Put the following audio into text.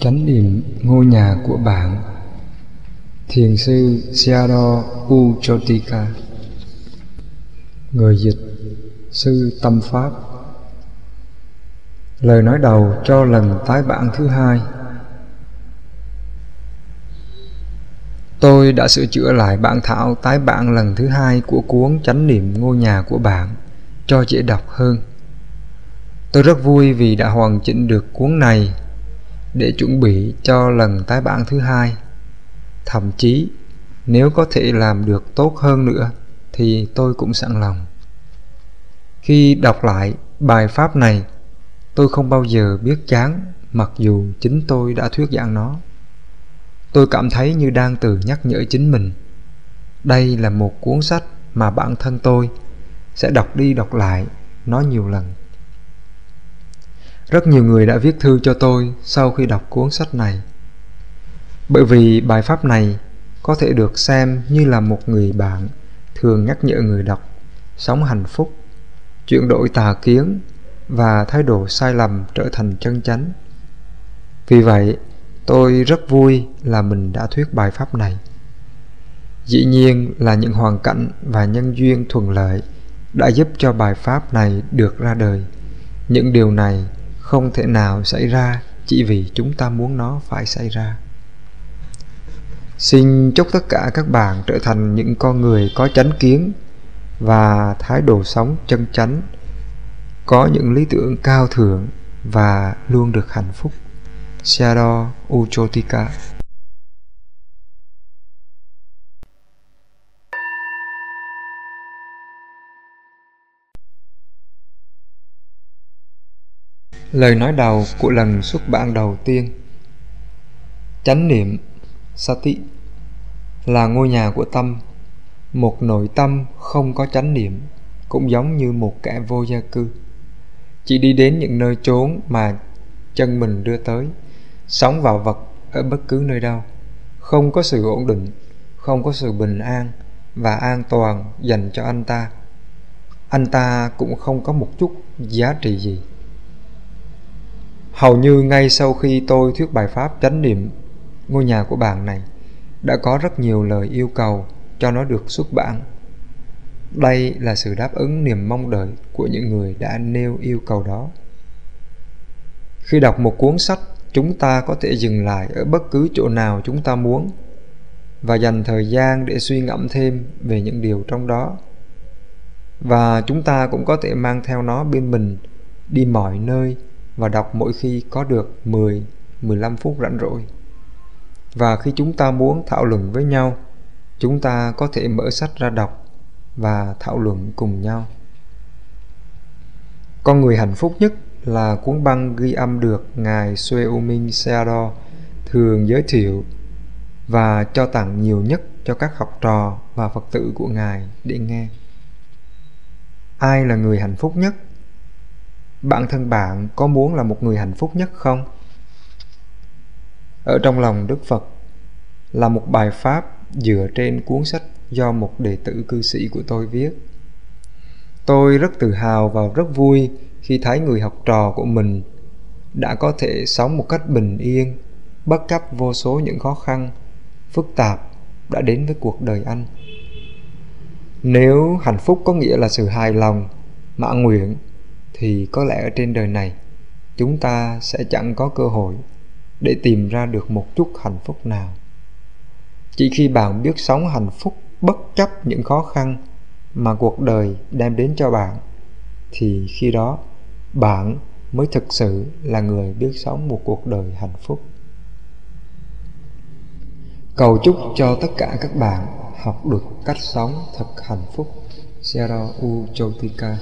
Chánh niệm ngôi nhà của bạn. Thiền sư Siado Uchotika. Người dịch Sư Tâm Pháp. Lời nói đầu cho lần tái bản thứ hai. Tôi đã sửa chữa lại bản thảo tái bản lần thứ hai của cuốn Chánh niệm ngôi nhà của bạn cho dễ đọc hơn. Tôi rất vui vì đã hoàn chỉnh được cuốn này để chuẩn bị cho lần tái bản thứ hai. Thậm chí, nếu có thể làm được tốt hơn nữa thì tôi cũng sẵn lòng. Khi đọc lại bài pháp này, tôi không bao giờ biết chán mặc dù chính tôi đã thuyết giảng nó. Tôi cảm thấy như đang tự nhắc nhở chính mình. Đây là một cuốn sách mà bản thân tôi sẽ đọc đi đọc lại nó nhiều lần. Rất nhiều người đã viết thư cho tôi sau khi đọc cuốn sách này. Bởi vì bài pháp này có thể được xem như là một người bạn thường nhắc nhở người đọc sống hạnh phúc, chuyển đổi tà kiến và thái độ sai lầm trở thành chân chánh. Vì vậy, tôi rất vui là mình đã thuyết bài pháp này. Dĩ nhiên là những hoàn cảnh và nhân duyên thuận lợi đã giúp cho bài pháp này được ra đời. Những điều này không thể nào xảy ra chỉ vì chúng ta muốn nó phải xảy ra. Xin chúc tất cả các bạn trở thành những con người có chánh kiến và thái độ sống chân chánh, có những lý tưởng cao thượng và luôn được hạnh phúc. Sayadaw Uchotika Lời nói đầu của lần xuất bản đầu tiên. Chánh niệm, Sati, là ngôi nhà của tâm. Một nội tâm không có chánh niệm, Cũng giống như một kẻ vô gia cư. Chỉ đi đến những nơi trốn mà chân mình đưa tới, Sống vào vật ở bất cứ nơi đâu. Không có sự ổn định, Không có sự bình an Và an toàn dành cho anh ta. Anh ta cũng không có một chút giá trị gì. Hầu như ngay sau khi tôi thuyết bài pháp chánh niệm ngôi nhà của bạn này, đã có rất nhiều lời yêu cầu cho nó được xuất bản. Đây là sự đáp ứng niềm mong đợi của những người đã nêu yêu cầu đó. Khi đọc một cuốn sách, chúng ta có thể dừng lại ở bất cứ chỗ nào chúng ta muốn và dành thời gian để suy ngẫm thêm về những điều trong đó. Và chúng ta cũng có thể mang theo nó bên mình đi mọi nơi và đọc mỗi khi có được 10 15 phút rảnh rỗi. Và khi chúng ta muốn thảo luận với nhau, chúng ta có thể mở sách ra đọc và thảo luận cùng nhau. Con người hạnh phúc nhất là cuốn băng ghi âm được Ngài Sueuming Seado thường giới thiệu và cho tặng nhiều nhất cho các học trò và Phật tử của Ngài để nghe. Ai là người hạnh phúc nhất? Bản thân bạn có muốn là một người hạnh phúc nhất không? Ở trong lòng Đức Phật là một bài pháp dựa trên cuốn sách do một đệ tử cư sĩ của tôi viết. Tôi rất tự hào và rất vui khi thấy người học trò của mình đã có thể sống một cách bình yên, bất chấp vô số những khó khăn, phức tạp đã đến với cuộc đời anh. Nếu hạnh phúc có nghĩa là sự hài lòng, mãn nguyện thì có lẽ ở trên đời này, chúng ta sẽ chẳng có cơ hội để tìm ra được một chút hạnh phúc nào. Chỉ khi bạn biết sống hạnh phúc bất chấp những khó khăn mà cuộc đời đem đến cho bạn, thì khi đó bạn mới thực sự là người biết sống một cuộc đời hạnh phúc. Cầu chúc cho tất cả các bạn học được cách sống thật hạnh phúc. Sero U Chotika